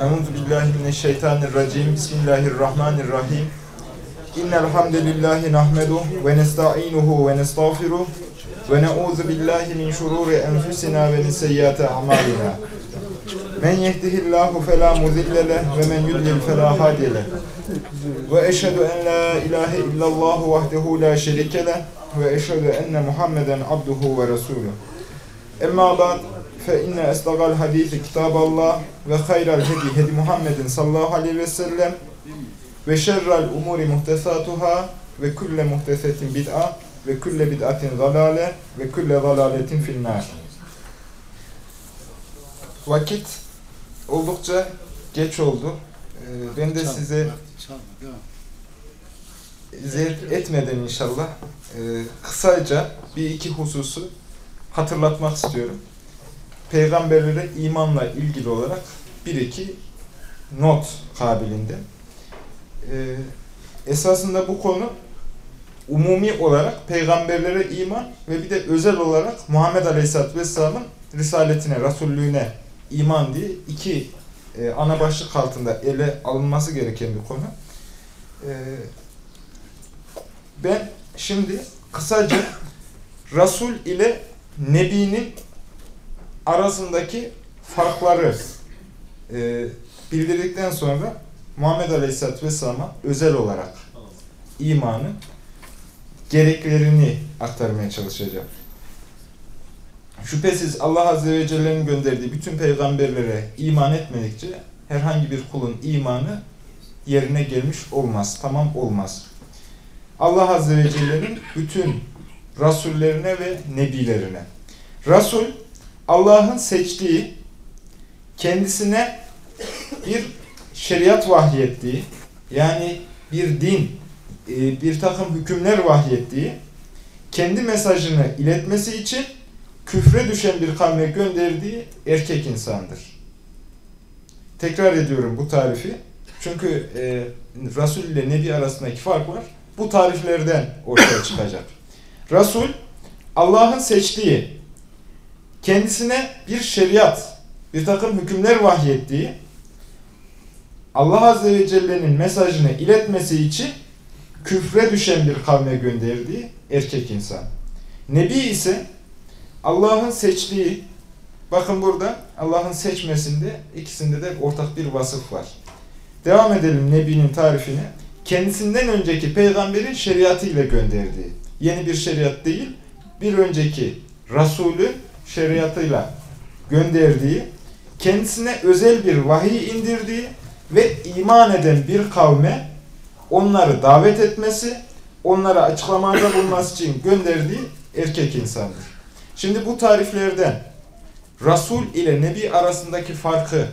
Euzu billahi mineşşeytanirracim. Bismillahirrahmanirrahim. İnnel hamdelellahi nahmedu ve nestainuhu ve nestağfiruh ve na'uzu billahi min şururi enfusina ve min seyyiati a'malina. Men yehdihillahu fela mudille ve men yudlil fela hadiye leh. Ve eşhedü en la ilahe illallah vahdehu la şerike leh ve eşhedü enne Muhammeden abduhu ve resuluh. Emma ba'd fe inne esdagal hadisi kitaballah ve hayral hedi hedi Muhammedin sallallahu aleyhi ve sellem ve şerrel umuri muhtesatuhâ ve külle muhtesetin bid'a ve külle bid'atin zalale ve külle zalaletin finnâr. Vakit oldukça geç oldu. Ee, Ben de size zevk etmeden inşallah e, kısaca bir iki hususu hatırlatmak istiyorum. Peygamberlere imanla ilgili olarak bir iki not kabiliğinde. Ee, esasında bu konu umumi olarak peygamberlere iman ve bir de özel olarak Muhammed Aleyhisselatü Vesselam'ın risaletine, rasullüğüne iman diye iki e, ana başlık altında ele alınması gereken bir konu. E, ben şimdi kısaca Rasul ile Nebi'nin arasındaki farkları e, bildirdikten sonra Muhammed Aleyhisselatü Vesselam'a özel olarak imanı gereklerini aktarmaya çalışacağım. Şüphesiz Allah Azze ve Celle'nin gönderdiği bütün peygamberlere iman etmedikçe herhangi bir kulun imanı yerine gelmiş olmaz, tamam olmaz. Allah Azze ve Celle'nin bütün rasullerine ve nebilerine. Rasul, Allah'ın seçtiği, kendisine bir şeriat vahyettiği, yani bir din, bir takım hükümler vahyettiği, kendi mesajını iletmesi için küfre düşen bir kavme gönderdiği erkek insandır. Tekrar ediyorum bu tarifi. Çünkü e, Resul ile Nebi arasındaki fark var. Bu tariflerden ortaya çıkacak. Resul, Allah'ın seçtiği, kendisine bir şeriat, bir takım hükümler vahyettiği, Allah Azze ve Celle'nin mesajını iletmesi için küfre düşen bir kavme gönderdiği erkek insan. Nebi ise Allah'ın seçtiği, bakın burada Allah'ın seçmesinde ikisinde de ortak bir vasıf var. Devam edelim Nebi'nin tarifine. Kendisinden önceki peygamberin şeriatıyla gönderdiği. Yeni bir şeriat değil, bir önceki Resulü şeriatıyla gönderdiği, kendisine özel bir vahiy indirdiği ve iman eden bir kavme onları davet etmesi, onlara açıklamada bulunması için gönderdiği erkek insandır. Şimdi bu tariflerden Resul ile Nebi arasındaki farkı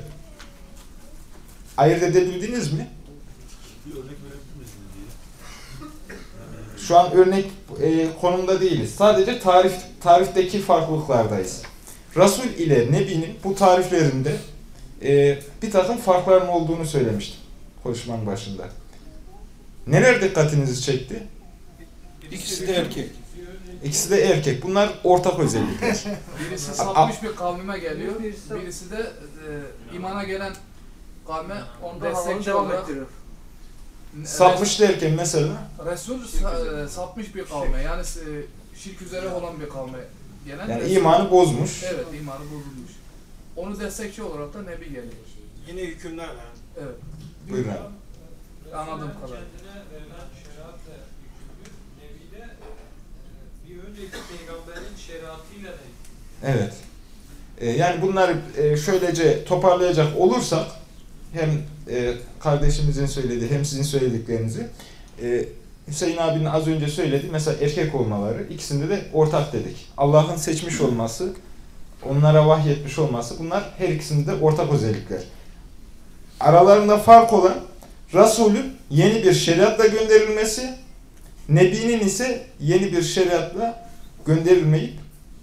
ayırt edebildiniz mi? Bir örnek. Şu an örnek e, konumda değiliz. Sadece tarif tarifteki farklılıklardayız. Resul ile Nebi'nin bu tariflerinde e, bir takım farkların olduğunu söylemiştim konuşmanın başında. Neler dikkatinizi çekti? İkisi de erkek. İkisi de erkek. Bunlar ortak özellikler. Birisi sapmış bir kavmime geliyor. Birisi de e, imana gelen kavme onu destekçi devam olarak ettiriyor. Sapmış derken mesela Resul e, sapmış bir kavme yani e, şirk üzere olan bir kavme gelen yani Resul- imanı bozmuş. Evet imanı bozulmuş. Onu destekçi olarak da Nebi geliyor. Yine hükümlerle. Evet Buyurun abi. anladığım kadarıyla. Kendine verilen şeriatla hükümlü. Nebi de e, bir önceki peygamberin şeriatıyla da Evet. Ee, yani bunları e, şöylece toparlayacak olursak hem e, kardeşimizin söylediği hem sizin söylediklerinizi e, Hüseyin abinin az önce söylediği mesela erkek olmaları ikisinde de ortak dedik. Allah'ın seçmiş olması, onlara vahyetmiş olması bunlar her ikisinde de ortak özellikler. Aralarında fark olan Resulün yeni bir şeriatla gönderilmesi, Nebi'nin ise yeni bir şeriatla gönderilmeyip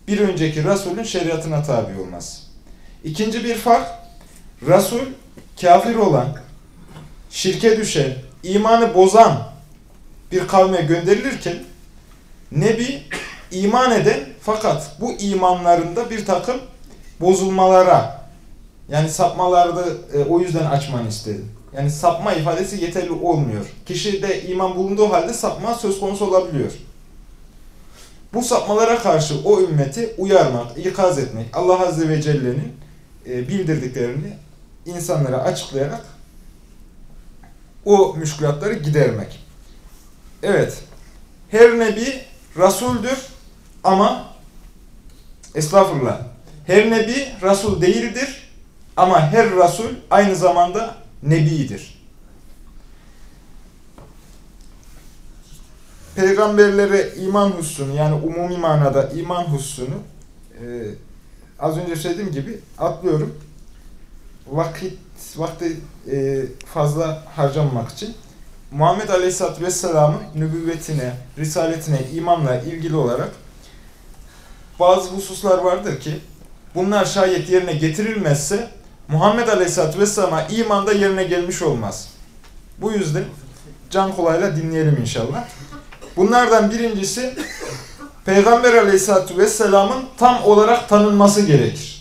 bir önceki Resulün şeriatına tabi olması. İkinci bir fark, Resul kafir olan, şirke düşen, imanı bozan bir kavme gönderilirken Nebi iman eden fakat bu imanlarında bir takım bozulmalara Yani sapmalarda e, o yüzden açmanı istedim. Yani sapma ifadesi yeterli olmuyor. Kişi de iman bulunduğu halde sapma söz konusu olabiliyor. Bu sapmalara karşı o ümmeti uyarmak, ikaz etmek, Allah Azze ve Celle'nin e, bildirdiklerini insanlara açıklayarak o müşkülatları gidermek. Evet, her nebi rasuldür ama estağfurullah, her nebi rasul değildir ama her rasul aynı zamanda nebidir. Peygamberlere iman hususunu yani umumi manada iman hususunu e, az önce söylediğim gibi atlıyorum. Vakit vakti e, fazla harcamamak için Muhammed Aleyhisselatü Vesselam'ın nübüvvetine, risaletine, imanla ilgili olarak bazı hususlar vardır ki bunlar şayet yerine getirilmezse Muhammed Aleyhisselatü Vesselam'a imanda yerine gelmiş olmaz. Bu yüzden can kolayla dinleyelim inşallah. Bunlardan birincisi Peygamber Aleyhisselatü Vesselam'ın tam olarak tanınması gerekir.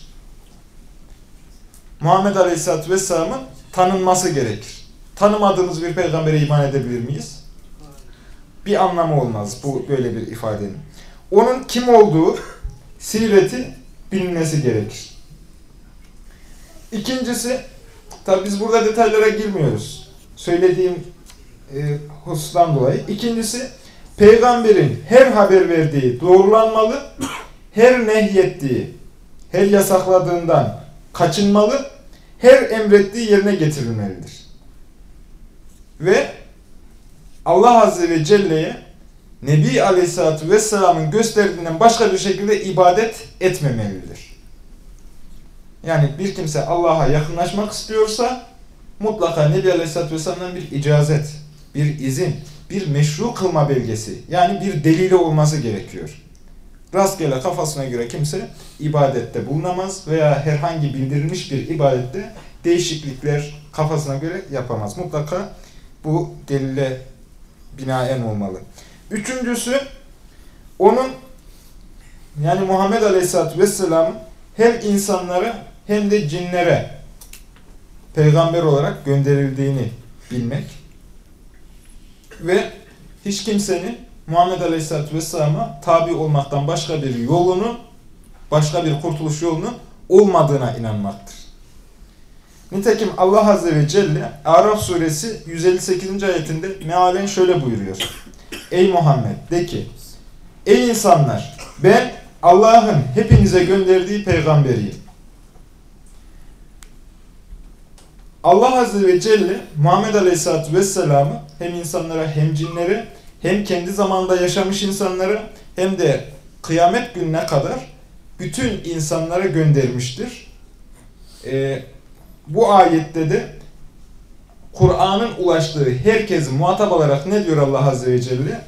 Muhammed Aleyhisselatü Vesselam'ın tanınması gerekir. Tanımadığımız bir peygambere iman edebilir miyiz? Bir anlamı olmaz bu böyle bir ifadenin. Onun kim olduğu sireti bilinmesi gerekir. İkincisi, tabi biz burada detaylara girmiyoruz. Söylediğim e, husustan dolayı. İkincisi, peygamberin her haber verdiği doğrulanmalı, her nehyettiği, her yasakladığından kaçınmalı, her emrettiği yerine getirilmelidir. Ve Allah Azze ve Celle'ye Nebi Aleyhisselatü Vesselam'ın gösterdiğinden başka bir şekilde ibadet etmemelidir. Yani bir kimse Allah'a yakınlaşmak istiyorsa mutlaka Nebi Aleyhisselatü Vesselam'dan bir icazet, bir izin, bir meşru kılma belgesi yani bir delili olması gerekiyor. Rastgele kafasına göre kimse ibadette bulunamaz veya herhangi bildirilmiş bir ibadette değişiklikler kafasına göre yapamaz. Mutlaka bu delile binaen olmalı. Üçüncüsü onun yani Muhammed Aleyhisselatü Vesselam'ın hem insanlara hem de cinlere peygamber olarak gönderildiğini bilmek ve hiç kimsenin Muhammed Aleyhisselatü Vesselam'a tabi olmaktan başka bir yolunun, başka bir kurtuluş yolunun olmadığına inanmaktır. Nitekim Allah Azze ve Celle Araf suresi 158. ayetinde mealen şöyle buyuruyor. Ey Muhammed de ki, Ey insanlar ben Allah'ın hepinize gönderdiği peygamberiyim. Allah Azze ve Celle Muhammed Aleyhisselatü Vesselam'ı hem insanlara hem cinlere hem kendi zamanda yaşamış insanlara hem de kıyamet gününe kadar bütün insanlara göndermiştir. Ee, bu ayette de Kur'an'ın ulaştığı herkesi muhatap alarak ne diyor Allah Azze ve Celle?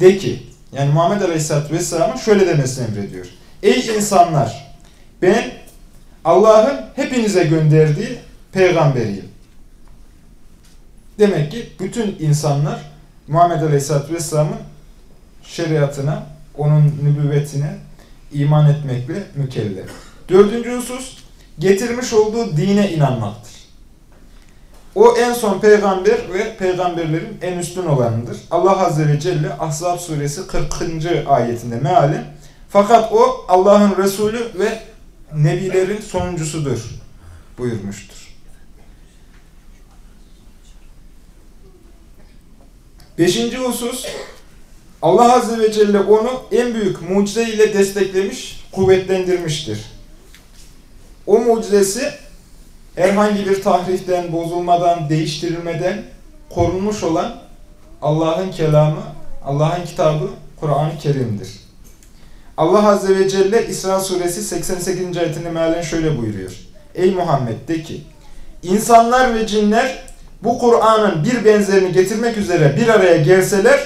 De ki, yani Muhammed Aleyhisselatü Vesselam'ın şöyle demesini emrediyor. Ey insanlar! Ben Allah'ın hepinize gönderdiği peygamberiyim. Demek ki bütün insanlar Muhammed Aleyhisselatü Vesselam'ın şeriatına, onun nübüvvetine iman etmekle mükellef. Dördüncü husus, getirmiş olduğu dine inanmaktır. O en son peygamber ve peygamberlerin en üstün olanıdır. Allah Azze ve Celle Ahzab suresi 40. ayetinde mealen fakat o Allah'ın Resulü ve nebilerin sonuncusudur buyurmuştur. Beşinci husus Allah Azze ve Celle onu en büyük mucize ile desteklemiş, kuvvetlendirmiştir. O mucizesi herhangi bir tahriften, bozulmadan, değiştirilmeden korunmuş olan Allah'ın kelamı, Allah'ın kitabı Kur'an-ı Kerim'dir. Allah Azze ve Celle İsra suresi 88. ayetinde mealen şöyle buyuruyor. Ey Muhammed de ki, insanlar ve cinler bu Kur'an'ın bir benzerini getirmek üzere bir araya gelseler,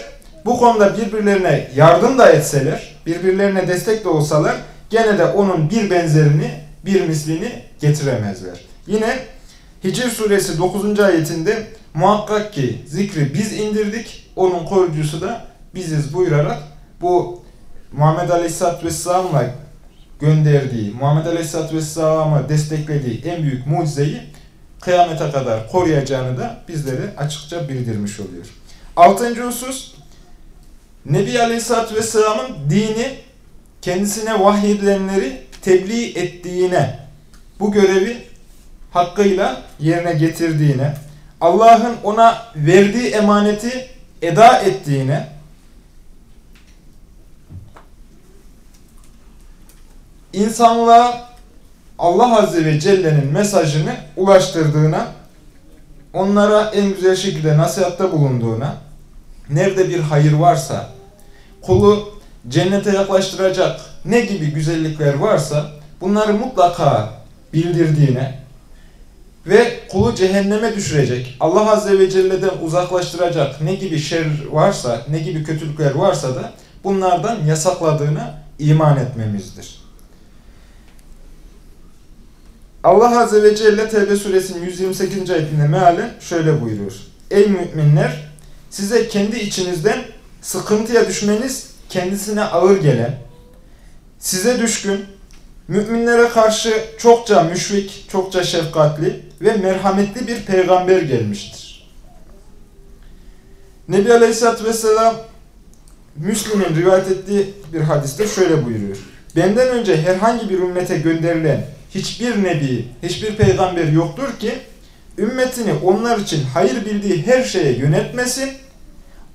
bu konuda birbirlerine yardım da etseler, birbirlerine destek de olsalar, gene de onun bir benzerini, bir mislini getiremezler. Yine Hicr suresi 9. ayetinde muhakkak ki zikri biz indirdik, onun koruyucusu da biziz buyurarak bu Muhammed Aleyhisselatü Vesselam'la gönderdiği, Muhammed Aleyhisselatü Vesselam'ı desteklediği en büyük mucizeyi kıyamete kadar koruyacağını da bizlere açıkça bildirmiş oluyor. Altıncı husus, Nebi Aleyhisselatü Vesselam'ın dini kendisine vahyedilenleri tebliğ ettiğine, bu görevi hakkıyla yerine getirdiğine, Allah'ın ona verdiği emaneti eda ettiğine, insanlığa Allah Azze ve Celle'nin mesajını ulaştırdığına, onlara en güzel şekilde nasihatta bulunduğuna, nerede bir hayır varsa, kulu cennete yaklaştıracak ne gibi güzellikler varsa bunları mutlaka bildirdiğine ve kulu cehenneme düşürecek, Allah Azze ve Celle'den uzaklaştıracak ne gibi şer varsa, ne gibi kötülükler varsa da bunlardan yasakladığına iman etmemizdir. Allah Azze ve Celle Tevbe suresinin 128. ayetinde mealen şöyle buyuruyor. Ey müminler! Size kendi içinizden sıkıntıya düşmeniz kendisine ağır gelen, size düşkün, müminlere karşı çokça müşfik, çokça şefkatli ve merhametli bir peygamber gelmiştir. Nebi Aleyhisselatü Vesselam Müslim'in rivayet ettiği bir hadiste şöyle buyuruyor. Benden önce herhangi bir ümmete gönderilen hiçbir nebi, hiçbir peygamber yoktur ki ümmetini onlar için hayır bildiği her şeye yönetmesin,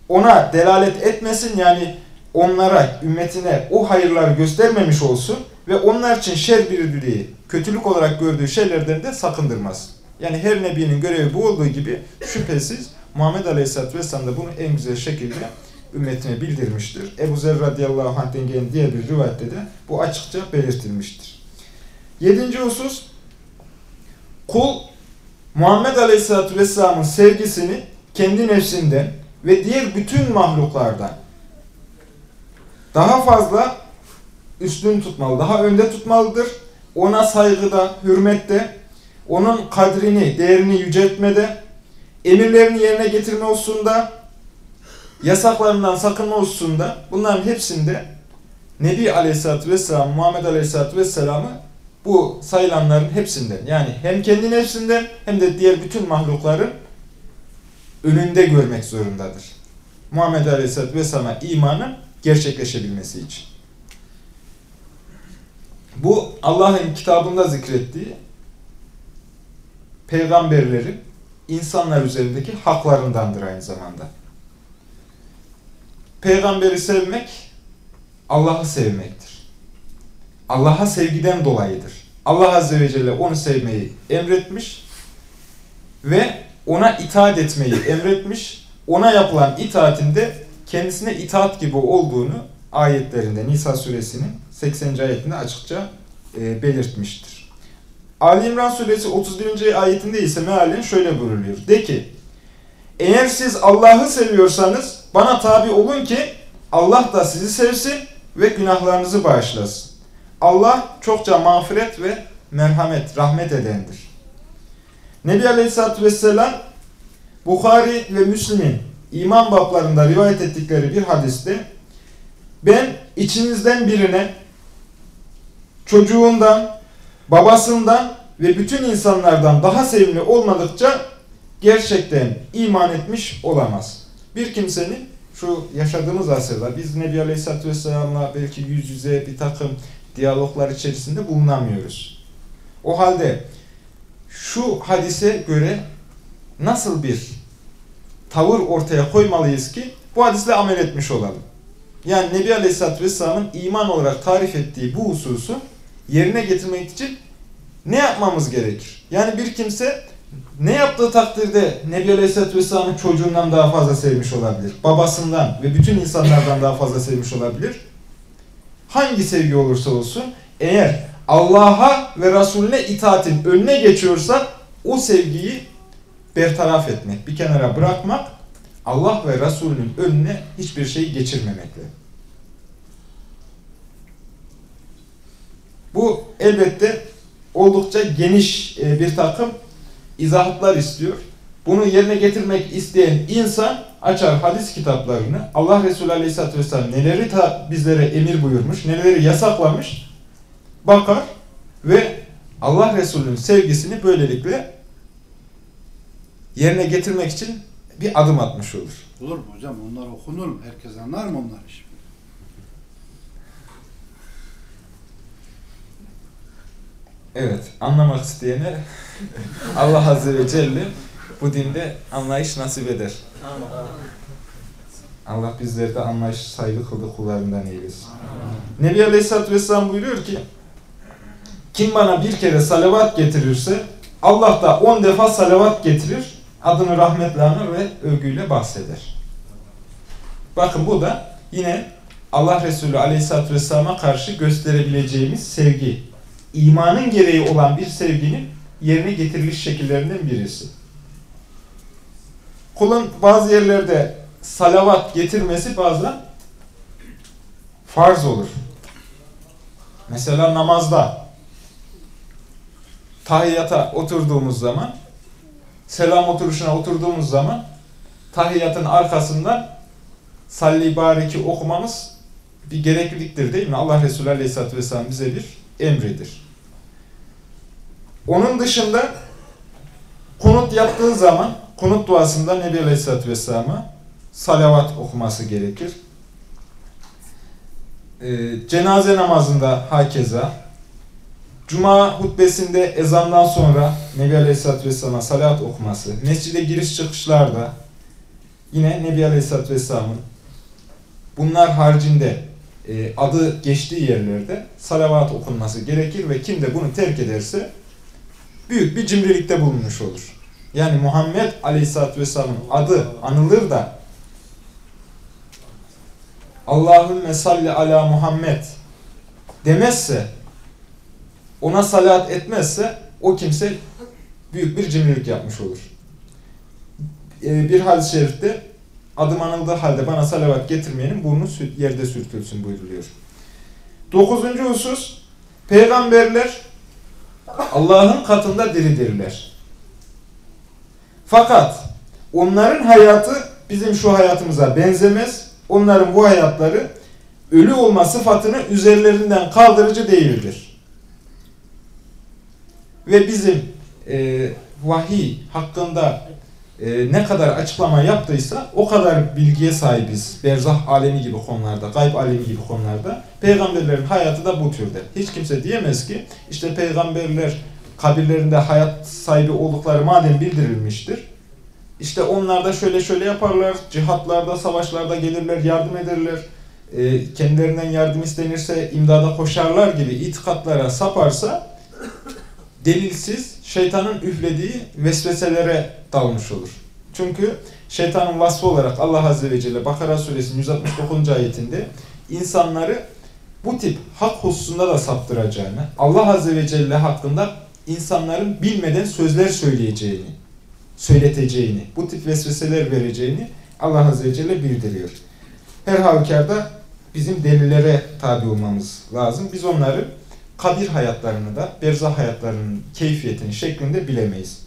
ona delalet etmesin yani onlara, ümmetine o hayırları göstermemiş olsun ve onlar için şer bildiği, kötülük olarak gördüğü şeylerden de sakındırmaz. Yani her nebinin görevi bu olduğu gibi şüphesiz Muhammed Aleyhisselatü Vesselam da bunu en güzel şekilde ümmetine bildirmiştir. Ebu Zer radıyallahu anh'ten gelen bir rivayette de bu açıkça belirtilmiştir. Yedinci husus, kul Muhammed Aleyhisselatü Vesselam'ın sevgisini kendi nefsinden ve diğer bütün mahluklardan daha fazla üstün tutmalı, daha önde tutmalıdır. Ona saygıda, hürmette, onun kadrini, değerini yüceltmede, emirlerini yerine getirme hususunda, yasaklarından sakınma hususunda bunların hepsinde Nebi Aleyhisselatü Vesselam, Muhammed Aleyhisselatü Vesselam'ı bu sayılanların hepsinden yani hem kendi nefsinden hem de diğer bütün mahlukların önünde görmek zorundadır. Muhammed Aleyhisselatü Vesselam'a imanın gerçekleşebilmesi için. Bu Allah'ın kitabında zikrettiği peygamberlerin insanlar üzerindeki haklarındandır aynı zamanda. Peygamberi sevmek Allah'ı sevmektir. Allah'a sevgiden dolayıdır. Allah Azze ve Celle onu sevmeyi emretmiş ve ona itaat etmeyi emretmiş. Ona yapılan itaatinde kendisine itaat gibi olduğunu ayetlerinde Nisa suresinin 80. ayetinde açıkça e, belirtmiştir. Ali İmran suresi 31. ayetinde ise mealen şöyle buyruluyor. De ki, eğer siz Allah'ı seviyorsanız bana tabi olun ki Allah da sizi sevsin ve günahlarınızı bağışlasın. Allah çokça mağfiret ve merhamet, rahmet edendir. Nebi Aleyhisselatü Vesselam Bukhari ve Müslim'in iman bablarında rivayet ettikleri bir hadiste ben içinizden birine çocuğundan, babasından ve bütün insanlardan daha sevimli olmadıkça gerçekten iman etmiş olamaz. Bir kimsenin şu yaşadığımız asırda biz Nebi Aleyhisselatü Vesselam'la belki yüz yüze bir takım diyaloglar içerisinde bulunamıyoruz. O halde şu hadise göre nasıl bir tavır ortaya koymalıyız ki bu hadisle amel etmiş olalım. Yani Nebi Aleyhisselatü Vesselam'ın iman olarak tarif ettiği bu hususu yerine getirmek için ne yapmamız gerekir? Yani bir kimse ne yaptığı takdirde Nebi Aleyhisselatü Vesselam'ın çocuğundan daha fazla sevmiş olabilir. Babasından ve bütün insanlardan daha fazla sevmiş olabilir. Hangi sevgi olursa olsun eğer Allah'a ve Resulüne itaatin önüne geçiyorsa o sevgiyi bertaraf etmek, bir kenara bırakmak, Allah ve Resulünün önüne hiçbir şey geçirmemekle. Bu elbette oldukça geniş e, bir takım izahatlar istiyor. Bunu yerine getirmek isteyen insan açar hadis kitaplarını, Allah Resulü Aleyhisselatü Vesselam neleri ta bizlere emir buyurmuş, neleri yasaklamış, bakar ve Allah Resulü'nün sevgisini böylelikle yerine getirmek için bir adım atmış olur. Olur mu hocam? Onlar okunur mu? Herkes anlar mı onları şimdi? Evet, anlamak isteyene Allah Azze ve Celle bu dinde anlayış nasip eder. Allah bizleri de anlayış saygı kıldığı kullarından eylesin. Nebi Aleyhisselatü Vesselam buyuruyor ki kim bana bir kere salavat getirirse Allah da on defa salavat getirir, adını rahmetle anır ve övgüyle bahseder. Bakın bu da yine Allah Resulü Aleyhisselatü Vesselam'a karşı gösterebileceğimiz sevgi, imanın gereği olan bir sevginin yerine getiriliş şekillerinden birisi. Kulun bazı yerlerde salavat getirmesi bazen farz olur. Mesela namazda tahiyyata oturduğumuz zaman selam oturuşuna oturduğumuz zaman tahiyyatın arkasından salli bariki okumamız bir gerekliliktir değil mi? Allah Resulü Aleyhisselatü Vesselam bize bir emridir. Onun dışında kunut yaptığı zaman kunut duasında Nebi Aleyhisselatü Vesselam'a salavat okuması gerekir. Ee, cenaze namazında hakeza Cuma hutbesinde ezandan sonra Nebi Aleyhisselatü Vesselam'a salat okuması, mescide giriş çıkışlarda yine Nebi Aleyhisselatü Vesselam'ın bunlar haricinde e, adı geçtiği yerlerde salavat okunması gerekir ve kim de bunu terk ederse büyük bir cimrilikte bulunmuş olur. Yani Muhammed Aleyhisselatü Vesselam'ın adı anılır da Allahümme salli ala Muhammed demezse ona salat etmezse o kimse büyük bir cimrilik yapmış olur. Ee, bir hadis-i şerifte adım anıldığı halde bana salavat getirmeyenin burnu yerde sürtülsün buyuruluyor. Dokuzuncu husus peygamberler Allah'ın katında diridirler. Fakat onların hayatı bizim şu hayatımıza benzemez. Onların bu hayatları ölü olma sıfatını üzerlerinden kaldırıcı değildir. Ve bizim e, vahiy hakkında e, ne kadar açıklama yaptıysa o kadar bilgiye sahibiz. Berzah alemi gibi konularda, gayb alemi gibi konularda. Peygamberlerin hayatı da bu türde. Hiç kimse diyemez ki işte peygamberler kabirlerinde hayat sahibi oldukları madem bildirilmiştir. İşte onlar da şöyle şöyle yaparlar, cihatlarda, savaşlarda gelirler, yardım ederler. E, kendilerinden yardım istenirse imdada koşarlar gibi itikatlara saparsa delilsiz şeytanın üflediği vesveselere dalmış olur. Çünkü şeytanın vasfı olarak Allah Azze ve Celle Bakara suresinin 169. ayetinde insanları bu tip hak hususunda da saptıracağını, Allah Azze ve Celle hakkında insanların bilmeden sözler söyleyeceğini, söyleteceğini, bu tip vesveseler vereceğini Allah Azze ve Celle bildiriyor. Her halükarda bizim delillere tabi olmamız lazım. Biz onları kabir hayatlarını da, berzah hayatlarının keyfiyetini şeklinde bilemeyiz.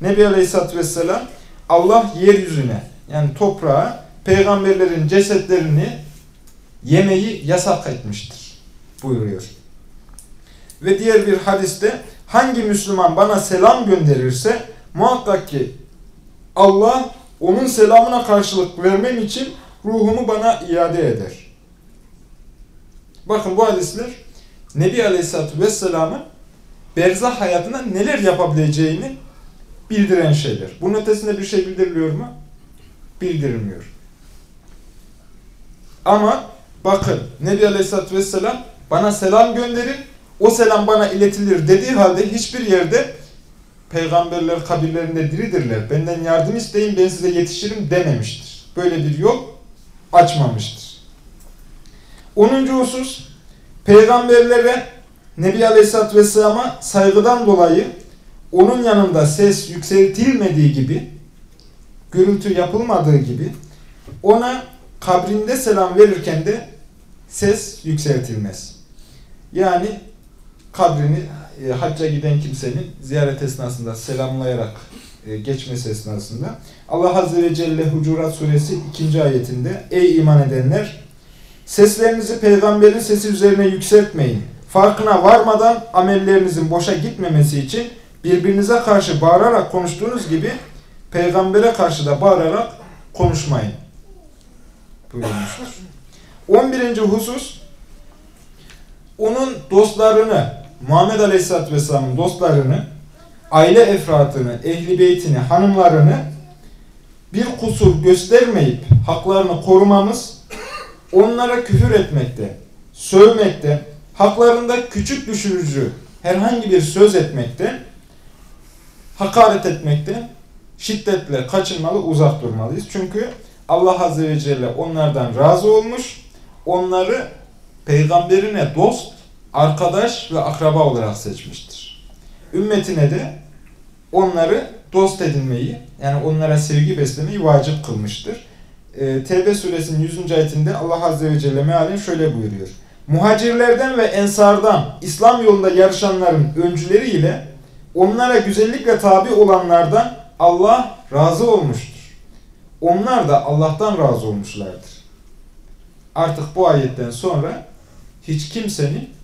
Nebi Aleyhisselatü Vesselam Allah yeryüzüne yani toprağa peygamberlerin cesetlerini yemeyi yasak etmiştir buyuruyor. Ve diğer bir hadiste hangi Müslüman bana selam gönderirse muhakkak ki Allah onun selamına karşılık vermem için ruhumu bana iade eder. Bakın bu hadisler Nebi Aleyhisselatü Vesselam'ın berzah hayatında neler yapabileceğini bildiren şeyler. Bunun ötesinde bir şey bildiriliyor mu? Bildirilmiyor. Ama bakın Nebi Aleyhisselatü Vesselam bana selam gönderin, o selam bana iletilir dediği halde hiçbir yerde peygamberler kabirlerinde diridirler. Benden yardım isteyin ben size yetişirim dememiştir. Böyle bir yol açmamıştır. 10. husus peygamberlere Nebi Aleyhisselatü Vesselam'a saygıdan dolayı onun yanında ses yükseltilmediği gibi gürültü yapılmadığı gibi ona kabrinde selam verirken de ses yükseltilmez. Yani kabrini e, hacca giden kimsenin ziyaret esnasında selamlayarak e, geçmesi esnasında Allah Azze ve Celle Hucurat Suresi 2. ayetinde Ey iman edenler seslerinizi peygamberin sesi üzerine yükseltmeyin. farkına varmadan amellerinizin boşa gitmemesi için birbirinize karşı bağırarak konuştuğunuz gibi peygambere karşı da bağırarak konuşmayın. Buyurmuştur. 11. husus onun dostlarını Muhammed Aleyhisselatü Vesselam'ın dostlarını aile efratını, ehli beytini, hanımlarını bir kusur göstermeyip haklarını korumamız onlara küfür etmekte, sövmekte, haklarında küçük düşürücü herhangi bir söz etmekte, hakaret etmekte şiddetle kaçınmalı, uzak durmalıyız. Çünkü Allah Azze ve Celle onlardan razı olmuş, onları peygamberine dost, arkadaş ve akraba olarak seçmiştir. Ümmetine de onları dost edinmeyi, yani onlara sevgi beslemeyi vacip kılmıştır. Ee, Tevbe suresinin 100. ayetinde Allah Azze ve Celle mealen şöyle buyuruyor. Muhacirlerden ve ensardan İslam yolunda yarışanların öncüleriyle onlara güzellikle tabi olanlardan Allah razı olmuştur. Onlar da Allah'tan razı olmuşlardır. Artık bu ayetten sonra hiç kimsenin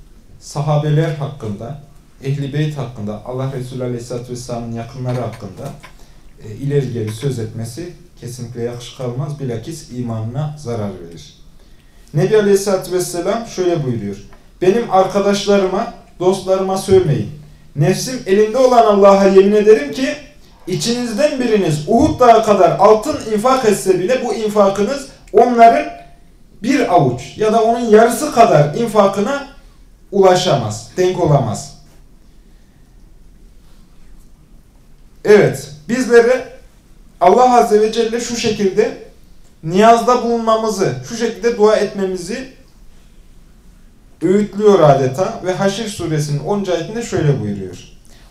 sahabeler hakkında, ehli beyt hakkında, Allah Resulü Aleyhisselatü Vesselam'ın yakınları hakkında e, ileri geri söz etmesi kesinlikle yakışık almaz. Bilakis imanına zarar verir. Nebi Aleyhisselatü Vesselam şöyle buyuruyor. Benim arkadaşlarıma, dostlarıma söylemeyin. Nefsim elinde olan Allah'a yemin ederim ki içinizden biriniz Uhud dağı kadar altın infak etse bile bu infakınız onların bir avuç ya da onun yarısı kadar infakına ulaşamaz, denk olamaz. Evet, bizlere Allah Azze ve Celle şu şekilde niyazda bulunmamızı, şu şekilde dua etmemizi öğütlüyor adeta ve Haşr suresinin 10. ayetinde şöyle buyuruyor.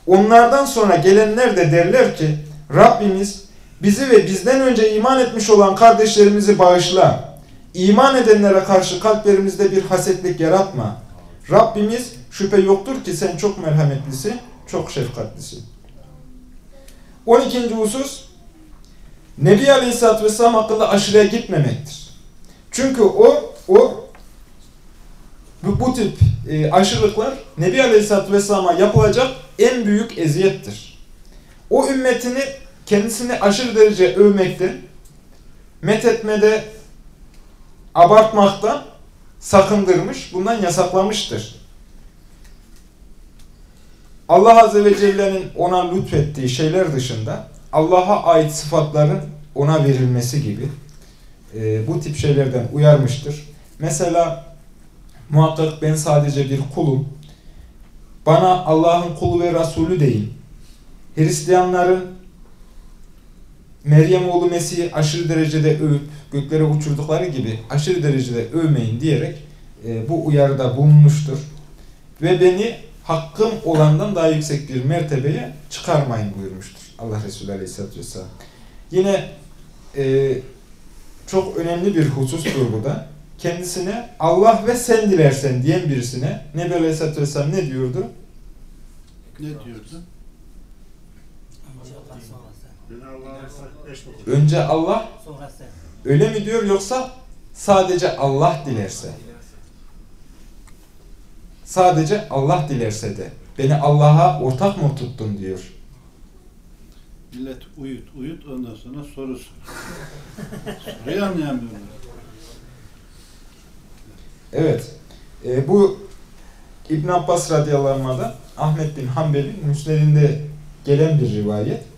Onlardan sonra gelenler de derler ki Rabbimiz bizi ve bizden önce iman etmiş olan kardeşlerimizi bağışla. İman edenlere karşı kalplerimizde bir hasetlik yaratma. Rabbimiz şüphe yoktur ki sen çok merhametlisin, çok şefkatlisin. 12. husus Nebi Aleyhisselatü Vesselam hakkında aşırıya gitmemektir. Çünkü o o bu, bu tip e, aşırılıklar Nebi Aleyhisselatü Vesselam'a yapılacak en büyük eziyettir. O ümmetini kendisini aşırı derece övmekte, methetmede, abartmaktan sakındırmış, bundan yasaklamıştır. Allah Azze ve Celle'nin ona lütfettiği şeyler dışında Allah'a ait sıfatların ona verilmesi gibi e, bu tip şeylerden uyarmıştır. Mesela muhakkak ben sadece bir kulum. Bana Allah'ın kulu ve Resulü deyin. Hristiyanların Meryem oğlu Mesih'i aşırı derecede övüp göklere uçurdukları gibi aşırı derecede övmeyin diyerek e, bu uyarıda bulunmuştur. Ve beni hakkım olandan daha yüksek bir mertebeye çıkarmayın buyurmuştur. Allah Resulü Aleyhisselatü Vesselam. Yine e, çok önemli bir husustur bu da. Kendisine Allah ve sen dilersen diyen birisine Nebi Aleyhisselatü Vesselam ne diyordu? Ne diyordu? Beni Allah'a eş mi koyuyor? Önce Allah öyle mi diyor yoksa sadece Allah dilerse? Sadece Allah dilerse de beni Allah'a ortak mı tuttun diyor. Millet uyut uyut ondan sonra soru sor. Soruyu anlayamıyorlar. Evet. E, bu İbn Abbas radıyallahu anh'da Ahmet bin Hanbel'in müsnedinde gelen bir rivayet.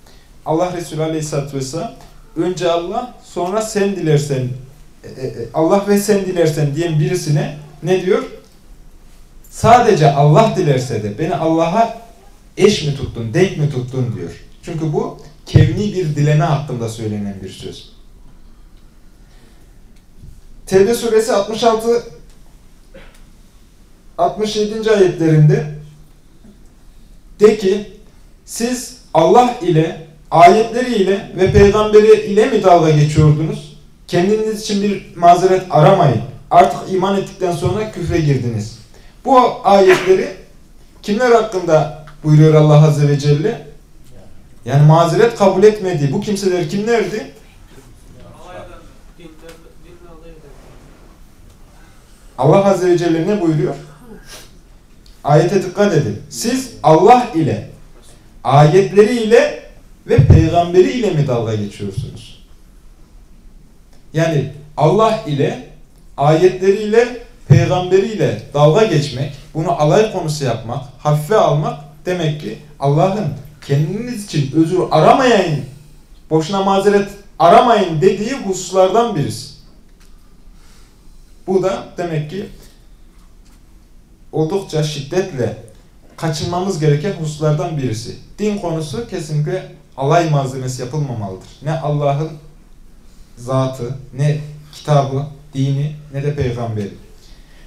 Allah Resulü aleyhisselatü vesselam önce Allah sonra sen dilersen e, e, Allah ve sen dilersen diyen birisine ne diyor? Sadece Allah dilerse de beni Allah'a eş mi tuttun, denk mi tuttun diyor. Çünkü bu kevni bir dileme hakkında söylenen bir söz. Tevbe suresi 66 67. ayetlerinde de ki siz Allah ile ayetleri ile ve peygamberi ile mi dalga geçiyordunuz? Kendiniz için bir mazeret aramayın. Artık iman ettikten sonra küfre girdiniz. Bu ayetleri kimler hakkında buyuruyor Allah Azze ve Celle? Yani mazeret kabul etmediği bu kimseler kimlerdi? Allah Azze ve Celle ne buyuruyor? Ayete dikkat edin. Siz Allah ile, ayetleriyle ve peygamberiyle mi dalga geçiyorsunuz? Yani Allah ile, ayetleriyle, peygamberiyle dalga geçmek, bunu alay konusu yapmak, hafife almak demek ki Allah'ın kendiniz için özür aramayın, boşuna mazeret aramayın dediği hususlardan birisi. Bu da demek ki oldukça şiddetle kaçınmamız gereken hususlardan birisi. Din konusu kesinlikle alay malzemesi yapılmamalıdır. Ne Allah'ın zatı, ne kitabı, dini, ne de peygamberi.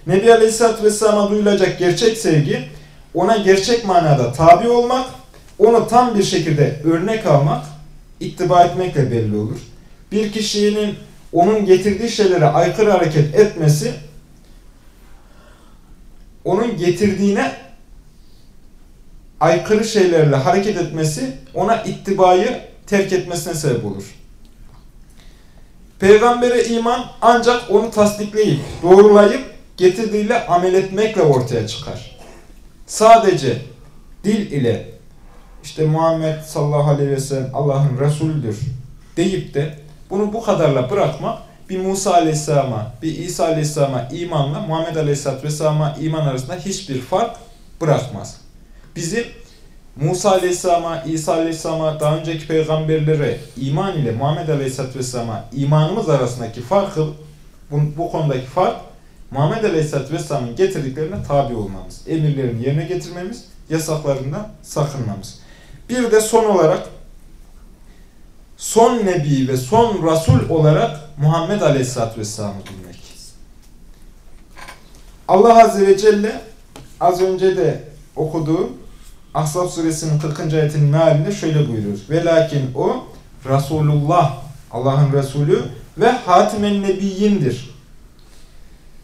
Nebi Aleyhisselatü Vesselam'a duyulacak gerçek sevgi, ona gerçek manada tabi olmak, onu tam bir şekilde örnek almak, ittiba etmekle belli olur. Bir kişinin onun getirdiği şeylere aykırı hareket etmesi, onun getirdiğine aykırı şeylerle hareket etmesi ona ittibayı terk etmesine sebep olur. Peygambere iman ancak onu tasdikleyip, doğrulayıp, getirdiğiyle amel etmekle ortaya çıkar. Sadece dil ile işte Muhammed sallallahu aleyhi ve sellem Allah'ın Resulüdür deyip de bunu bu kadarla bırakmak bir Musa aleyhisselama, bir İsa aleyhisselama imanla Muhammed aleyhisselatü vesselama iman arasında hiçbir fark bırakmaz. Bizim Musa aleyhisselama, İsa aleyhisselama, daha önceki peygamberlere iman ile Muhammed aleyhisselatü vesselama imanımız arasındaki farkı, bu, bu konudaki fark Muhammed aleyhisselatü vesselamın getirdiklerine tabi olmamız, emirlerini yerine getirmemiz, yasaklarından sakınmamız. Bir de son olarak son nebi ve son rasul olarak Muhammed Aleyhisselatü Vesselam'ı bilmek. Allah Azze ve Celle az önce de okuduğum Ahzab suresinin 40. ayetinin mealinde şöyle buyuruyor. Ve lakin o Resulullah, Allah'ın Resulü ve Hatimen Nebiyyindir.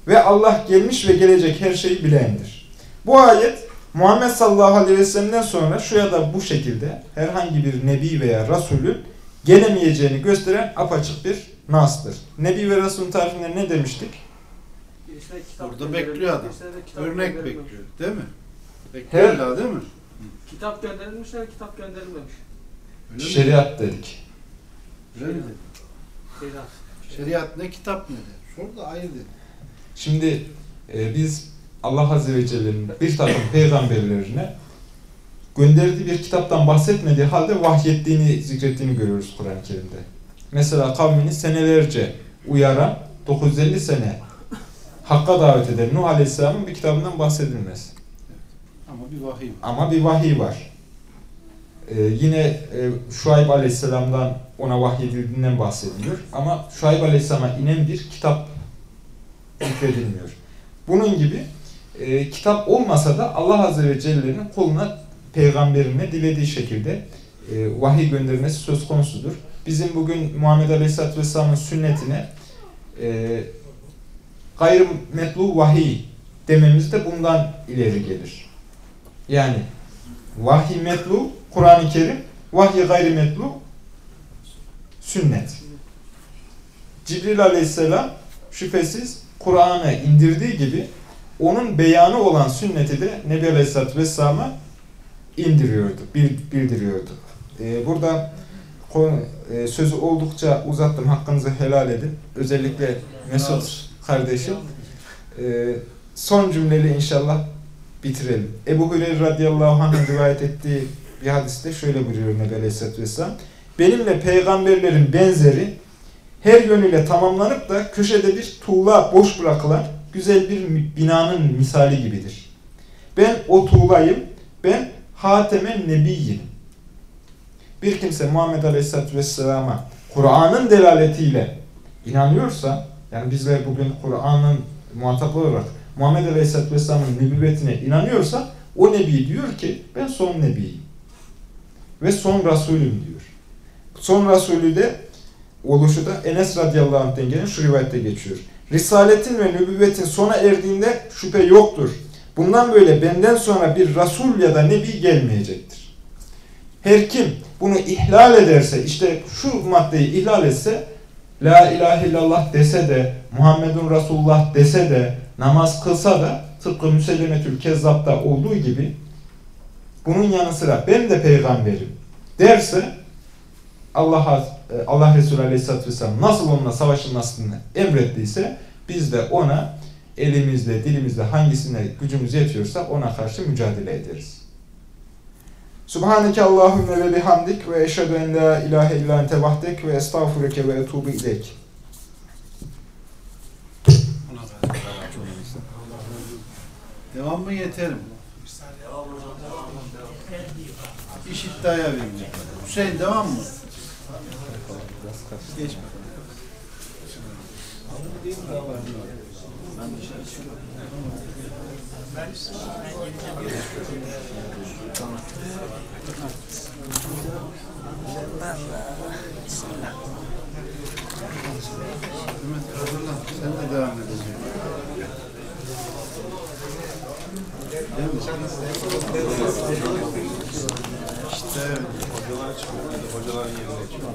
Ve Allah gelmiş ve gelecek her şeyi bilendir. Bu ayet Muhammed sallallahu aleyhi ve sellem'den sonra şu ya da bu şekilde herhangi bir nebi veya rasulün gelemeyeceğini gösteren apaçık bir nastır. Nebi ve Resul'ün tarifinde ne demiştik? Orada bekliyor adam. Örnek bekliyor. Değil mi? Her- Bekliyor daha değil mi? Kitap gönderilmişler, kitap gönderilmemiş. Öyle mi? Şeriat dedik. Öyle mi dedi? Şeyden. Şeriat ne kitap ne de? Şurada ayrı dedi. Şimdi e, biz Allah Azze ve Celle'nin bir takım peygamberlerine gönderdiği bir kitaptan bahsetmediği halde vahyettiğini, zikrettiğini görüyoruz Kur'an-ı Kerim'de. Mesela kavmini senelerce uyaran, 950 sene Hakka davet eden Nuh Aleyhisselam'ın bir kitabından bahsedilmez. Ama bir vahiy var. Ama bir vahiy var. Ee, yine e, Şuayb Aleyhisselam'dan ona vahyedildiğinden bahsediliyor. Ama Şuayb Aleyhisselam'a inen bir kitap zikredilmiyor. Bunun gibi e, kitap olmasa da Allah Azze ve Celle'nin koluna peygamberine dilediği şekilde e, vahiy göndermesi söz konusudur. Bizim bugün Muhammed Aleyhisselatü Vesselam'ın sünnetine e, gayrimetlu vahiy dememiz de bundan ileri gelir. Yani vahiy metlu Kur'an-ı Kerim, vahiy gayrimetlu sünnet. Cibril Aleyhisselam şüphesiz Kur'an'ı indirdiği gibi onun beyanı olan sünneti de Nebi Aleyhisselatü Vesselam'a indiriyordu, bil- bildiriyordu. Ee, burada konu, e, sözü oldukça uzattım. Hakkınızı helal edin. Özellikle Mesut kardeşim. Ee, son cümleyle inşallah bitirelim. Ebu Hureyre radıyallahu anh'ın rivayet ettiği bir hadiste şöyle buyuruyor Nebi Aleyhisselatü Vesselam. Benimle peygamberlerin benzeri her yönüyle tamamlanıp da köşede bir tuğla boş bırakılan güzel bir binanın misali gibidir. Ben o tuğlayım, ben Hatemen Nebiyyim. Bir kimse Muhammed Aleyhisselatü Vesselam'a Kur'an'ın delaletiyle inanıyorsa, yani bizler bugün Kur'an'ın muhatapları olarak Muhammed Aleyhisselatü Vesselam'ın nübüvvetine inanıyorsa, o Nebi diyor ki ben son Nebiyim. Ve son Resulüm diyor. Son Resulü de oluşu da Enes radıyallahu anh'ten gelen şu rivayette geçiyor. Risaletin ve nübüvvetin sona erdiğinde şüphe yoktur. Bundan böyle benden sonra bir Resul ya da Nebi gelmeyecektir. Her kim bunu ihlal ederse, işte şu maddeyi ihlal etse, La ilahe illallah dese de, Muhammedun Resulullah dese de, namaz kılsa da, tıpkı Müsellemetül Kezzap'ta olduğu gibi bunun yanı sıra ben de peygamberim derse Allah Allah Resulü Aleyhisselatü Vesselam nasıl onunla savaşılmasını emrettiyse biz de ona elimizle, dilimizle hangisine gücümüz yetiyorsa ona karşı mücadele ederiz. Subhaneke Allahümme ve bihamdik ve eşhedü en la ilahe illa ente vahdek ve estağfureke ve etubu ilek. Devam mı yeter mi? İş iddiaya verecek. Hüseyin devam mı? Geç bakalım. Mehmet hazırlan. Sen de devam edeceksin. İşte. Hocalar çıkıyor. Hocaların yerine çıkıyor.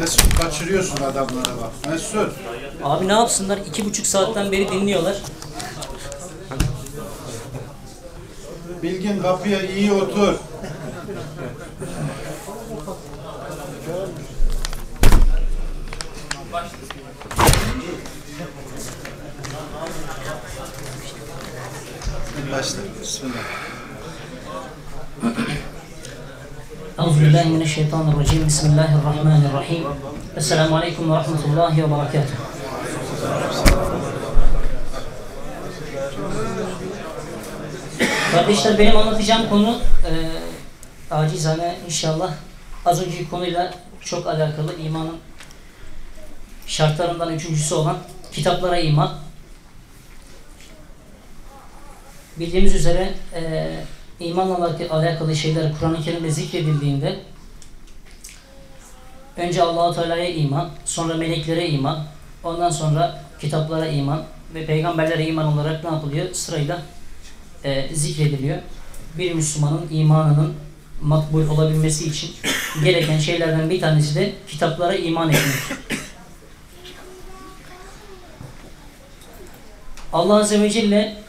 Mesut kaçırıyorsun adamlara bak. Mesut. Abi ne yapsınlar? İki buçuk saatten beri dinliyorlar. Bilgin kapıya iyi otur. Başla. Bismillah. Euzu billahi mineşşeytanirracim. Bismillahirrahmanirrahim. Esselamu aleyküm ve rahmetullahi ve berekatuhu. Kardeşler benim anlatacağım konu e, acizane inşallah az önceki konuyla çok alakalı imanın şartlarından üçüncüsü olan kitaplara iman. Bildiğimiz üzere e, imanla alakalı şeyler Kur'an-ı Kerim'de zikredildiğinde önce Allahu Teala'ya iman, sonra meleklere iman, ondan sonra kitaplara iman ve peygamberlere iman olarak ne yapılıyor? Sırayla e, zikrediliyor. Bir Müslümanın imanının makbul olabilmesi için gereken şeylerden bir tanesi de kitaplara iman etmek. Allah Azze ve Celle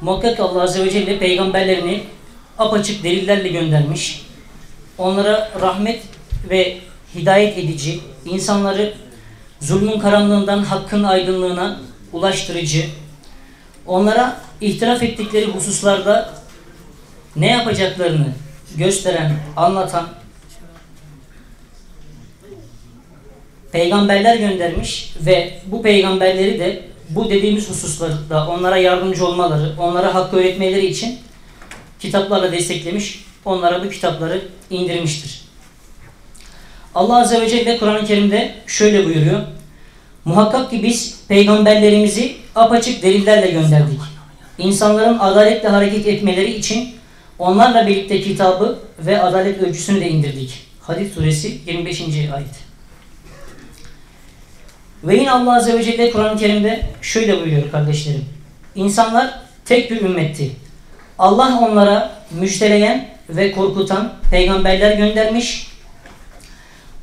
muhakkak Allah Azze ve Celle peygamberlerini apaçık delillerle göndermiş. Onlara rahmet ve hidayet edici, insanları zulmün karanlığından hakkın aydınlığına ulaştırıcı, onlara ihtilaf ettikleri hususlarda ne yapacaklarını gösteren, anlatan peygamberler göndermiş ve bu peygamberleri de bu dediğimiz hususlarda onlara yardımcı olmaları, onlara hakkı öğretmeleri için kitaplarla desteklemiş, onlara bu kitapları indirmiştir. Allah Azze ve Celle Kur'an-ı Kerim'de şöyle buyuruyor. Muhakkak ki biz peygamberlerimizi apaçık delillerle gönderdik. İnsanların adaletle hareket etmeleri için onlarla birlikte kitabı ve adalet ölçüsünü de indirdik. Hadis suresi 25. ayet. Ve yine Allah Azze ve Celle Kur'an-ı Kerim'de şöyle buyuruyor kardeşlerim. İnsanlar tek bir ümmetti. Allah onlara müjdeleyen ve korkutan peygamberler göndermiş.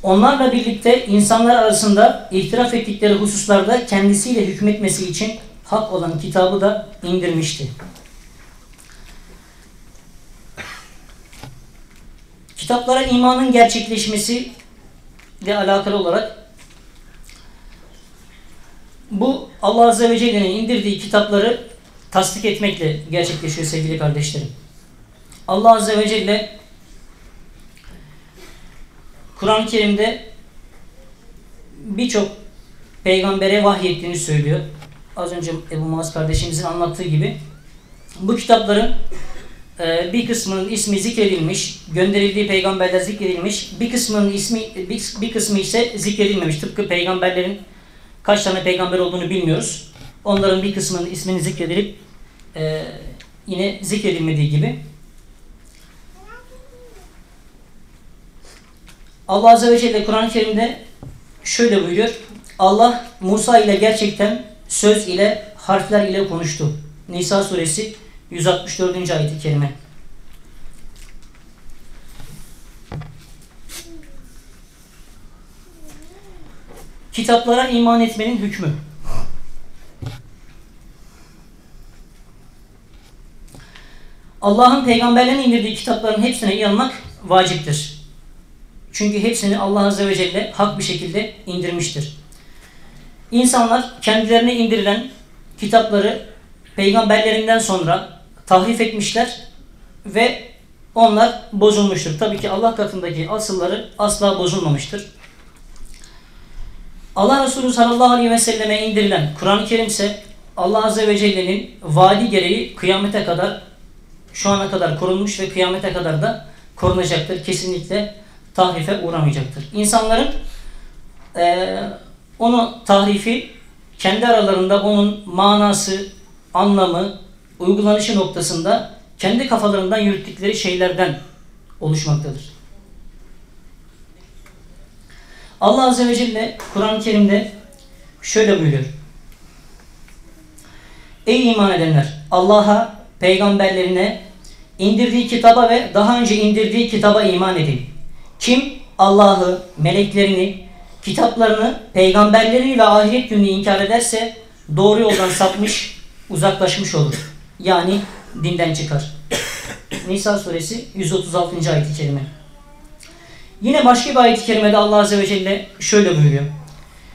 Onlarla birlikte insanlar arasında ihtilaf ettikleri hususlarda kendisiyle hükmetmesi için hak olan kitabı da indirmişti. Kitaplara imanın gerçekleşmesi ile alakalı olarak bu Allah Azze ve Celle'nin indirdiği kitapları tasdik etmekle gerçekleşiyor sevgili kardeşlerim. Allah Azze ve Celle Kur'an-ı Kerim'de birçok peygambere vahyettiğini söylüyor. Az önce Ebu Muaz kardeşimizin anlattığı gibi. Bu kitapların e, bir kısmının ismi zikredilmiş, gönderildiği peygamberler zikredilmiş, bir kısmının ismi bir kısmı ise zikredilmemiş. Tıpkı peygamberlerin kaç tane peygamber olduğunu bilmiyoruz. Onların bir kısmının ismini zikredilip e, yine zikredilmediği gibi. Allah Azze ve Celle Kur'an-ı Kerim'de şöyle buyuruyor. Allah Musa ile gerçekten söz ile, harfler ile konuştu. Nisa suresi 164. ayet-i kerime. Kitaplara iman etmenin hükmü. Allah'ın peygamberlerine indirdiği kitapların hepsine inanmak vaciptir. Çünkü hepsini Allah Azze ve Celle hak bir şekilde indirmiştir. İnsanlar kendilerine indirilen kitapları peygamberlerinden sonra tahrif etmişler ve onlar bozulmuştur. Tabii ki Allah katındaki asılları asla bozulmamıştır. Allah Resulü sallallahu aleyhi ve selleme indirilen Kur'an-ı Kerim ise Allah Azze ve Celle'nin vaadi gereği kıyamete kadar şu ana kadar korunmuş ve kıyamete kadar da korunacaktır. Kesinlikle tahrife uğramayacaktır. İnsanların eee, onu tahrifi kendi aralarında onun manası, anlamı, uygulanışı noktasında kendi kafalarından yürüttükleri şeylerden oluşmaktadır. Allah Azze ve Celle Kur'an-ı Kerim'de şöyle buyuruyor. Ey iman edenler! Allah'a, peygamberlerine, indirdiği kitaba ve daha önce indirdiği kitaba iman edin. Kim Allah'ı, meleklerini, kitaplarını, peygamberleri ve ahiret gününü inkar ederse doğru yoldan sapmış, uzaklaşmış olur. Yani dinden çıkar. Nisa suresi 136. ayet-i kerime. Yine başka bir ayet-i kerimede Allah Azze ve Celle şöyle buyuruyor.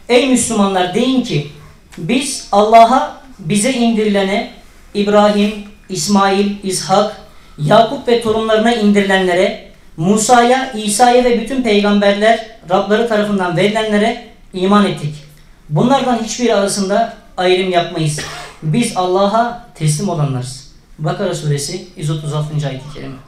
Ey Müslümanlar deyin ki biz Allah'a bize indirilene İbrahim, İsmail, İshak, Yakup ve torunlarına indirilenlere, Musa'ya, İsa'ya ve bütün peygamberler Rabları tarafından verilenlere iman ettik. Bunlardan hiçbir arasında ayrım yapmayız. Biz Allah'a teslim olanlarız. Bakara suresi 136. ayet-i kerime.